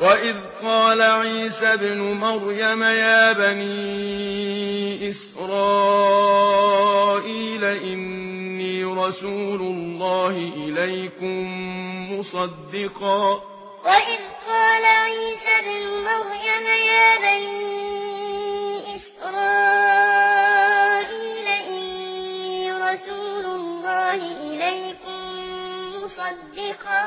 وَإِذْ قَالَ عِيسَى ابْنُ مَرْيَمَ يَا بَنِي إِسْرَائِيلَ إِنِّي رَسُولُ اللَّهِ إِلَيْكُمْ مُصَدِّقًا وَإِذْ قَالَ عِيسَى ابْنُ مَرْيَمَ يَا بَنِي إِسْرَائِيلَ إِنِّي رَسُولُ اللَّهِ إِلَيْكُمْ مُصَدِّقًا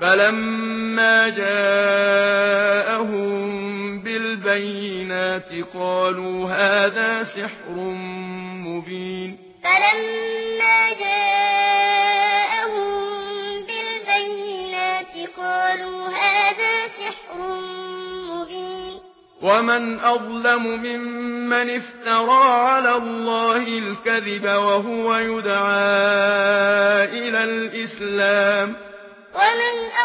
فَلَمَّا جَاءَهُم بِالْبَيِّنَاتِ قَالُوا هَذَا سِحْرٌ مُبِينٌ فَلَمَّا جَاءَهُم بِالْبَيِّنَاتِ قَالُوا هَذَا سِحْرٌ مُبِينٌ وَمَنْ أَظْلَمُ مِمَّنِ افْتَرَى عَلَى اللَّهِ الْكَذِبَ وَهُوَ يُدْعَى إِلَى الْإِسْلَامِ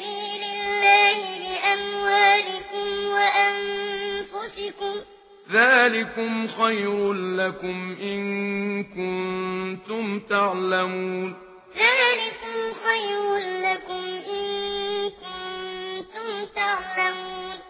سبيل الله بأموالكم وأنفسكم. ذلكم خير لكم إن كنتم تعلمون. ذلكم خير لكم إن كنتم تعلمون.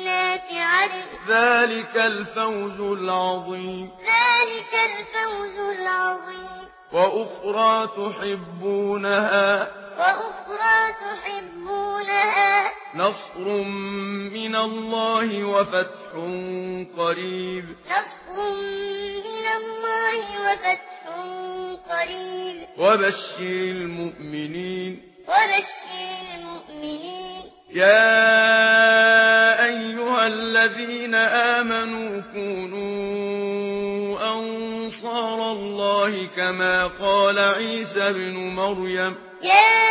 جنات عدن ذلك الفوز العظيم. ذلك الفوز العظيم. وأخرى تحبونها. وأخرى تحبونها. نصر من الله وفتح قريب. نصر من الله وفتح قريب. وبشر المؤمنين. وبشر المؤمنين. يا الذين آمنوا كونوا أنصار الله كما قال عيسى بن مريم. يا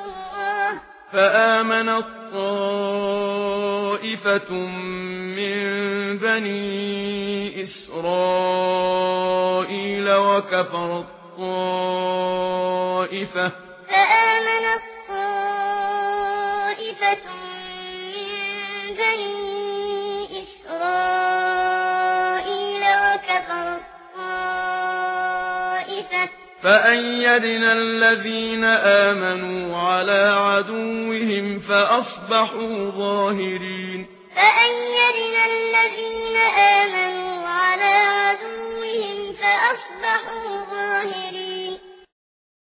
فَآمَنَ الطَّائِفَةُ من بني إسرائيل وَكَفَرَ الطَّائِفَةُ فَآمَنَ الطَّائِفَةُ فأيدنا الذين آمنوا على عدوهم فأصبحوا ظاهرين. فأيدنا الذين آمنوا على عدوهم فأصبحوا ظاهرين.